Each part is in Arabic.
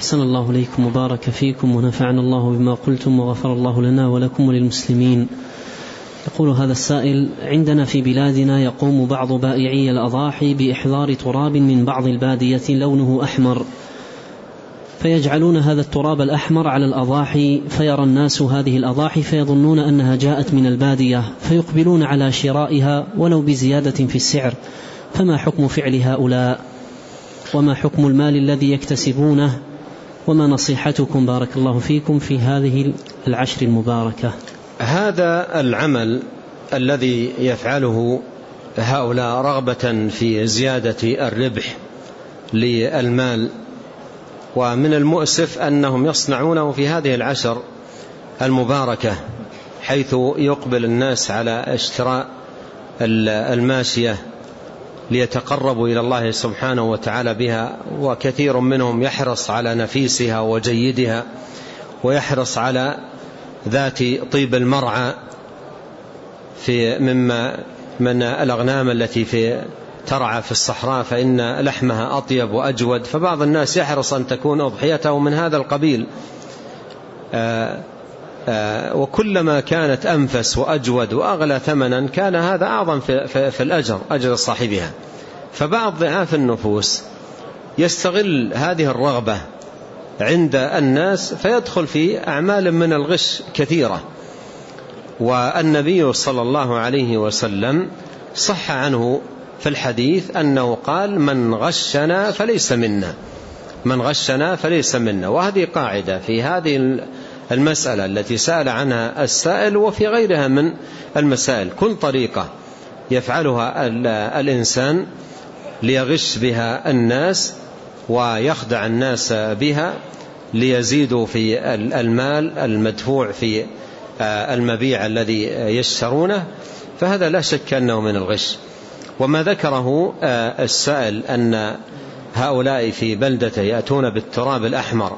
أحسن الله إليكم وبارك فيكم ونفعنا الله بما قلتم وغفر الله لنا ولكم وللمسلمين. يقول هذا السائل عندنا في بلادنا يقوم بعض بائعي الأضاحي بإحضار تراب من بعض البادية لونه أحمر. فيجعلون هذا التراب الأحمر على الأضاحي فيرى الناس هذه الأضاحي فيظنون أنها جاءت من البادية فيقبلون على شرائها ولو بزيادة في السعر. فما حكم فعل هؤلاء؟ وما حكم المال الذي يكتسبونه؟ وما نصيحتكم بارك الله فيكم في هذه العشر المباركة؟ هذا العمل الذي يفعله هؤلاء رغبة في زيادة الربح للمال ومن المؤسف أنهم يصنعونه في هذه العشر المباركة حيث يقبل الناس على اشتراء الماشية ليتقربوا إلى الله سبحانه وتعالى بها وكثير منهم يحرص على نفيسها وجيدها ويحرص على ذات طيب المرعى في مما من الأغنام التي في ترعى في الصحراء فإن لحمها أطيب وأجود. فبعض الناس يحرص أن تكون أضحيته من هذا القبيل. آآ وكلما كانت أنفس وأجود وأغلى ثمنا كان هذا أعظم في الأجر أجر صاحبها. فبعض ضعاف النفوس يستغل هذه الرغبة عند الناس فيدخل في أعمال من الغش كثيرة. والنبي صلى الله عليه وسلم صح عنه في الحديث أنه قال من غشنا فليس منا من غشنا فليس منا. وهذه قاعدة في هذه المسألة التي سأل عنها السائل وفي غيرها من المسائل. كل طريقة يفعلها الإنسان ليغش بها الناس ويخدع الناس بها ليزيدوا في المال المدفوع في المبيع الذي يشترونه. فهذا لا شك أنه من الغش. وما ذكره السائل أن هؤلاء في بلدته يأتون بالتراب الأحمر.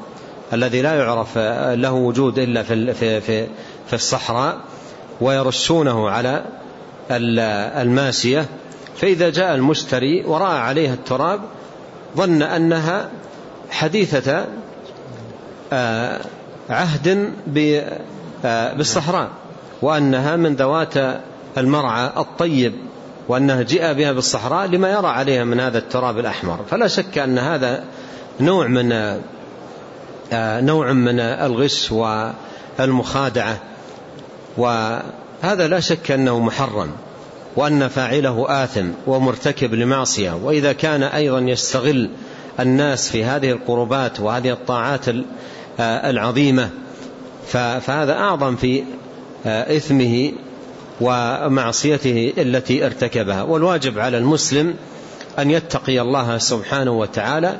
الذي لا يعرف له وجود إلا في في في, في الصحراء ويرشونه على الماشية. فإذا جاء المشتري ورأى عليها التراب ظن أنها حديثة عهد بالصحراء وأنها من ذوات المرعى الطيب وأنها جاء بها بالصحراء لما يرى عليها من هذا التراب الأحمر. فلا شك أن هذا نوع من نوع من الغش والمخادعة. وهذا لا شك أنه محرم وأن فاعله آثم ومرتكب لمعصية. وإذا كان أيضا يستغل الناس في هذه القربات وهذه الطاعات العظيمة فهذا أعظم في إثمه ومعصيته التي ارتكبها. والواجب على المسلم أن يتقي الله سبحانه وتعالى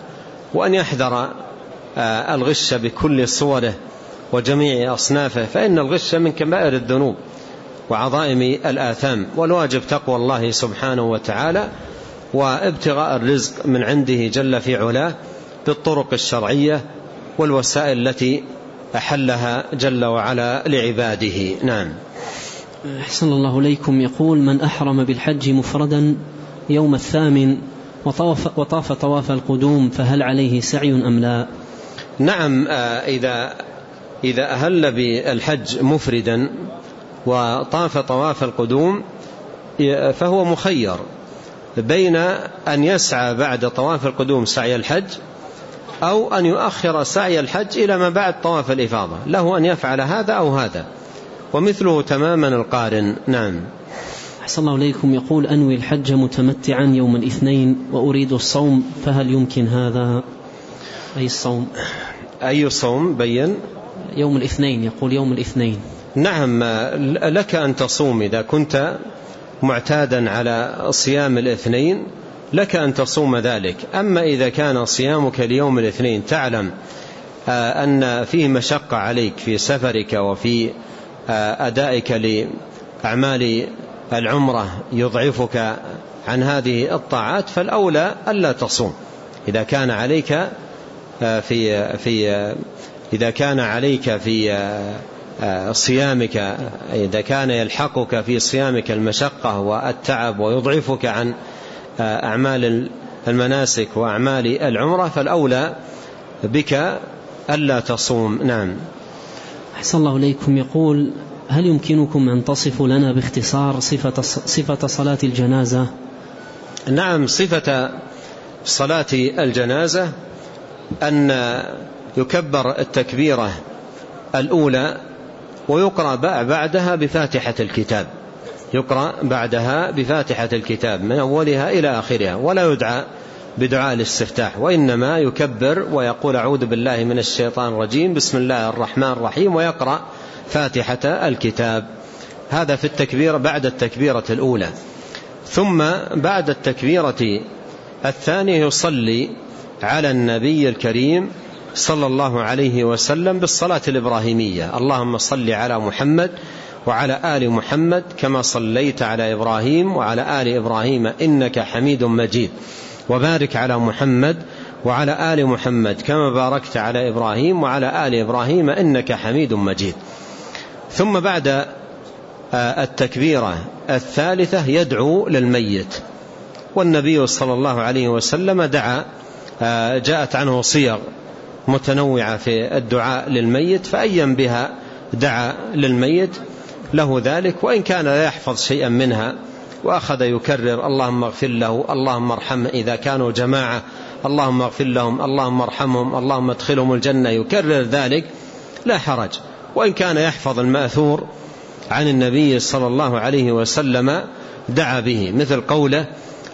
وأن يحذر الغش بكل صوره وجميع أصنافه فإن الغش من كبائر الذنوب وعظائم الآثام والواجب تقوى الله سبحانه وتعالى وابتغاء الرزق من عنده جل في علاه بالطرق الشرعية والوسائل التي أحلها جل وعلا لعباده. نعم. أحسن الله إليكم. يقول من أحرم بالحج مفردا يوم الثامن وطاف, وطاف طواف القدوم فهل عليه سعي أم لا؟ نعم إذا إذا أهل بالحج مفردا وطاف طواف القدوم فهو مخير بين أن يسعى بعد طواف القدوم سعي الحج أو أن يؤخر سعي الحج إلى ما بعد طواف الإفاضة. له أن يفعل هذا أو هذا. ومثله تماما القارن. نعم. أحسن الله إليكم. يقول أنوي الحج متمتعا يوم الاثنين وأريد الصوم فهل يمكن هذا؟ أي الصوم؟ أي صوم بين؟ يوم الاثنين يقول يوم الاثنين. نعم لك أن تصوم إذا كنت معتادا على صيام الاثنين لك أن تصوم ذلك. أما إذا كان صيامك ليوم الاثنين تعلم أن فيه مشقة عليك في سفرك وفي أدائك لأعمال العمرة يضعفك عن هذه الطاعات فالأولى ألا تصوم. إذا كان عليك في في إذا كان عليك في صيامك إذا كان يلحقك في صيامك المشقة والتعب ويضعفك عن أعمال المناسك وأعمال العمرة فالأولى بك ألا تصوم. نعم. أحسن الله إليكم. يقول هل يمكنكم أن تصفوا لنا باختصار صفة, صفة صلاة الجنازة؟ نعم صفة صلاة الجنازة أن يكبر التكبيرة الأولى ويقرأ بعدها بفاتحة الكتاب. يقرأ بعدها بفاتحة الكتاب من أولها إلى آخرها ولا يدعى بدعاء الاستفتاح وإنما يكبر ويقول أعوذ بالله من الشيطان الرجيم بسم الله الرحمن الرحيم ويقرأ فاتحة الكتاب. هذا في التكبير بعد التكبيرة الأولى. ثم بعد التكبيرة الثانية يصلي على النبي الكريم صلى الله عليه وسلم بالصلاة الإبراهيمية. اللهم صل على محمد وعلى آل محمد كما صليت على إبراهيم وعلى آل إبراهيم إنك حميد مجيد. وبارك على محمد وعلى آل محمد كما باركت على إبراهيم وعلى آل إبراهيم إنك حميد مجيد. ثم بعد آه، التكبيرة الثالثة يدعو للميت. والنبي صلى الله عليه وسلم دعا جاءت عنه صيغ متنوعة في الدعاء للميت فأيا بها دعا للميت له ذلك وإن كان لا يحفظ شيئا منها وأخذ يكرر اللهم اغفر له اللهم ارحمه إذا كانوا جماعة اللهم اغفر لهم اللهم ارحمهم اللهم ادخلهم الجنة يكرر ذلك لا حرج. وإن كان يحفظ المأثور عن النبي صلى الله عليه وسلم دعا به مثل قوله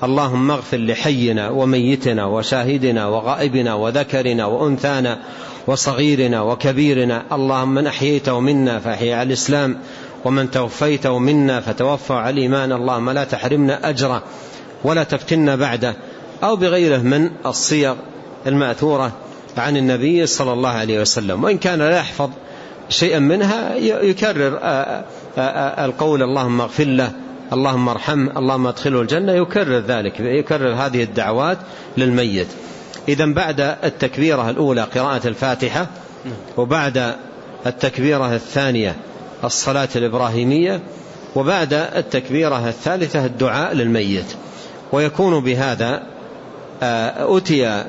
اللهم اغفر لحينا وميتنا وشاهدنا وغائبنا وذكرنا وأنثانا وصغيرنا وكبيرنا اللهم من أحييته منا فأحيي على الإسلام ومن توفيته منا فتوفى على الإيمان اللهم لا تحرمنا أجره ولا تفتنا بعده أو بغيره من الصيغ المأثورة عن النبي صلى الله عليه وسلم وإن كان لا يحفظ شيئا منها يكرر القول اللهم اغفر له اللهم ارحمه اللهم ادخله الجنة يكرر ذلك يكرر هذه الدعوات للميت. إذا بعد التكبيرة الأولى قراءة الفاتحة وبعد التكبيرة الثانية الصلاة الإبراهيمية وبعد التكبيرة الثالثة الدعاء للميت. ويكون بهذا آه، أتي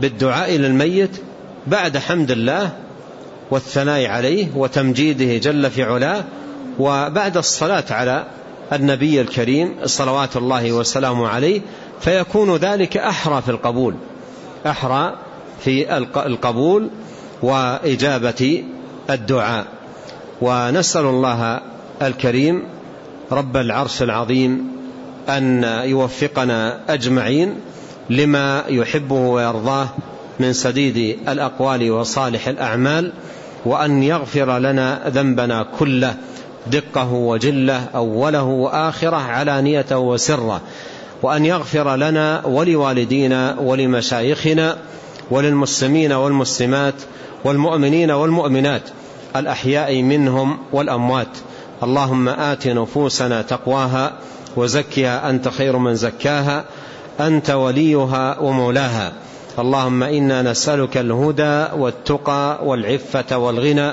بالدعاء للميت بعد حمد الله والثناء عليه وتمجيده جل في علاه وبعد الصلاة على النبي الكريم صلوات الله وسلامه عليه فيكون ذلك أحرى في القبول. أحرى في القبول وإجابة الدعاء. ونسأل الله الكريم رب العرش العظيم أن يوفقنا أجمعين لما يحبه ويرضاه من سديد الأقوال وصالح الأعمال وأن يغفر لنا ذنبنا كله. دقه وجله أوله وآخره علانيته وسره وأن يغفر لنا ولوالدينا ولمشايخنا وللمسلمين والمسلمات والمؤمنين والمؤمنات الأحياء منهم والأموات. اللهم آت نفوسنا تقواها وزكها أنت خير من زكاها أنت وليها ومولاها. اللهم إنا نسألك الهدى والتقى والعفة والغنى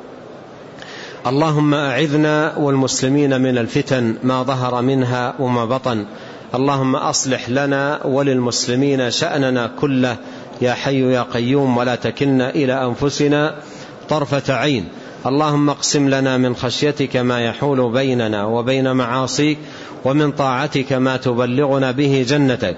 اللهم أعذنا والمسلمين من الفتن ما ظهر منها وما بطن. اللهم أصلح لنا وللمسلمين شأننا كله. يا حي يا قيوم ولا تكلنا إلى أنفسنا طرفة عين. اللهم اقسم لنا من خشيتك ما يحول بيننا وبين معاصيك ومن طاعتك ما تبلغنا به جنتك.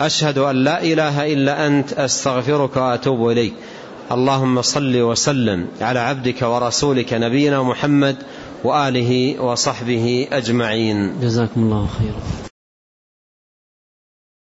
أشهد أن لا إله إلا أنت أستغفرك وأتوب إليك. اللهم صل وسلم على عبدك ورسولك نبينا محمد وآله وصحبه أجمعين. جزاكم الله خيرا.